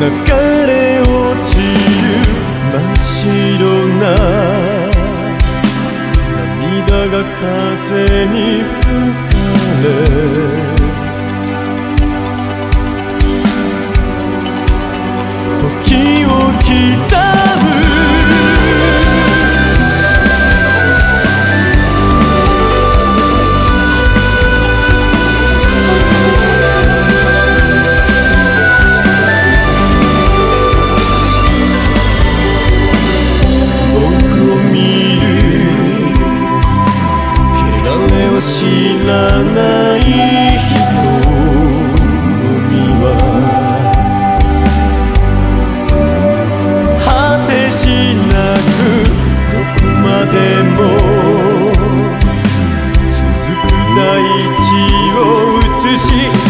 流れ落ちる真っ白な涙が風に吹かれ ceci